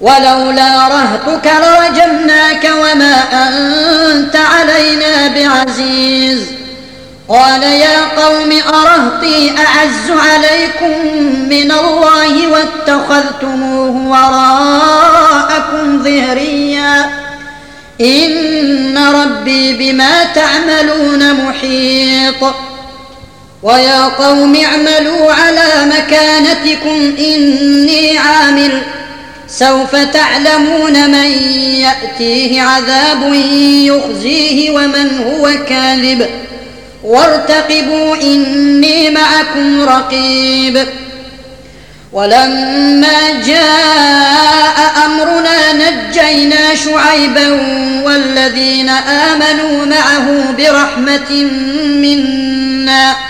ولولا رهتك لرجمناك وما أنت علينا بعزيز. قال يا قوم أرهطي أعز عليكم من الله واتخذتموه وراءكم ظهريا. إن ربي بما تعملون محيط. ويا قوم اعملوا على مكانتكم إني عامل سوف تعلمون من يأتيه عذاب يخزيه ومن هو كاذب. وارتقبوا إني معكم رقيب. ولما جاء أمرنا نجينا شعيبا والذين آمنوا معه برحمة منا.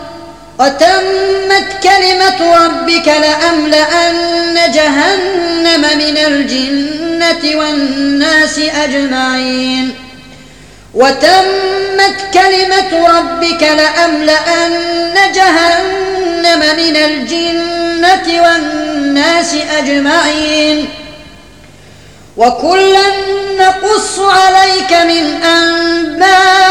وتمت كلمة ربك لأملأن جهنم من الجنة والناس أجمعين. وتمت كلمة ربك لأملأن جهنم من الجنة والناس أجمعين. وكلا نقص عليك من أنباء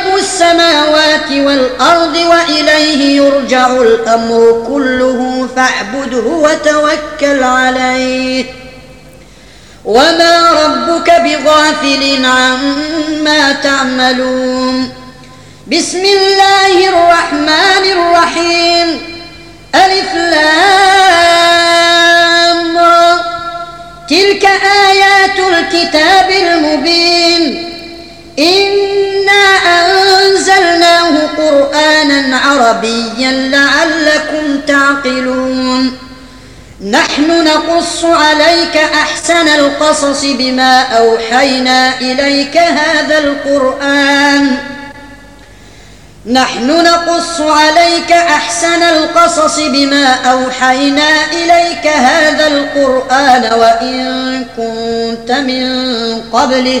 غيب السماوات والأرض وإليه يرجع الأمر كله فاعبده وتوكل عليه. وما ربك بغافل عما تعملون. بسم الله الرحمن الرحيم. ألف لام. تلك آيات الكتاب عربيا لعلكم تعقلون. نحن نقص عليك أحسن القصص بما أوحينا إليك هذا القرآن. نحن نقص عليك أحسن القصص بما أوحينا إليك هذا القرآن وإن كنت من قبله.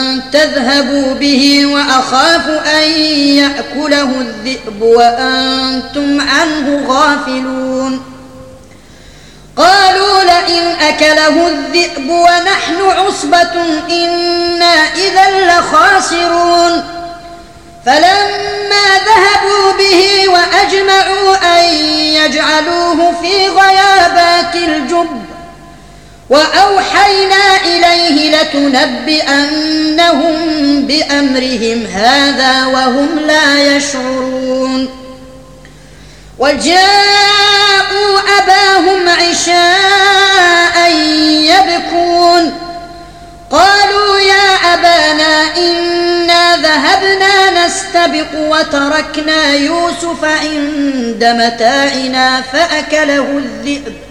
تذهبوا به وأخاف أن يأكله الذئب وأنتم عنه غافلون. قالوا لئن أكله الذئب ونحن عصبة إنا إذا لخاسرون. فلما ذهبوا به وأجمعوا أن يجعلوه في غيابات الجب وأوحينا إليه لتنبئنهم بأمرهم هذا وهم لا يشعرون. وجاءوا أباهم عشاء يبكون. قالوا يا أبانا إنا ذهبنا نستبق وتركنا يوسف عند متاعنا فأكله الذئب.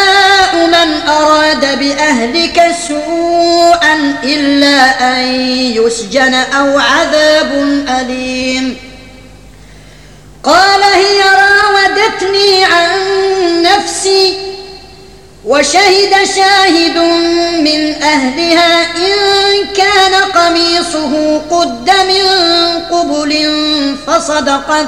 من أراد بأهلك سوءا إلا أن يسجن أو عذاب أليم. قال هي راودتني عن نفسي وشهد شاهد من أهلها إن كان قميصه قد من قبل فصدقت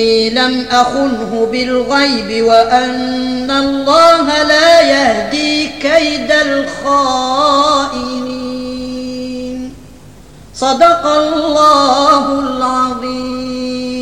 أني لم أخنه بالغيب وأن الله لا يهدي كيد الخائنين. صدق الله العظيم.